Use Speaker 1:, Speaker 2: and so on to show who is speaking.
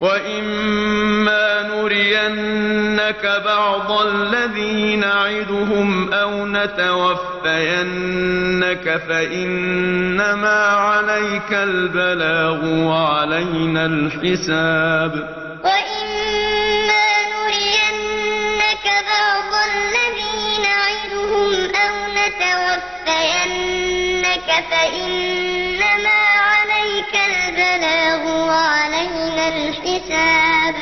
Speaker 1: وَإِمَّا نُرِيَنَّكَ بَعْضَ الَّذِي نَعِدُهُمْ أَوْ نَتَوَفَّيَنَّكَ فَإِنَّمَا عَلَيْكَ الْبَلَاغُ وَعَلَيْنَا الْحِسَابُ وَإِمَّا نُرِيَنَّكَ بَعْضَ الَّذِي نَعِدُهُمْ أَوْ نَتَوَفَّيَنَّكَ فَإِنَّمَا الحساب